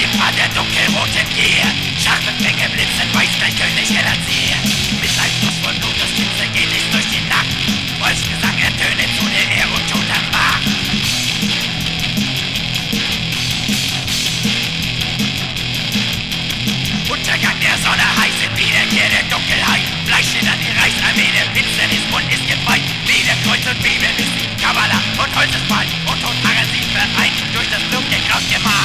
Schifffahrt der dunkelroten Gier. Scharfe Fänge blitzen, weiß gleich König heller Zier. Mit Leibnuss von Blut, das Spitze geht es durch die Nacht. Wolfsgesang ertöne zu der Ehr und toter Macht. Untergang der Sonne heiße Wiederkehr der Dunkelheit. Fleisch Fleischschildern die Reichsarmee, der Finsternis Mund ist gefeit. Weder Kreuz und Bibel ist die Kabbala und Holz ist Ball. Und Todharren sie vereint durch das Blut der Kraft gemacht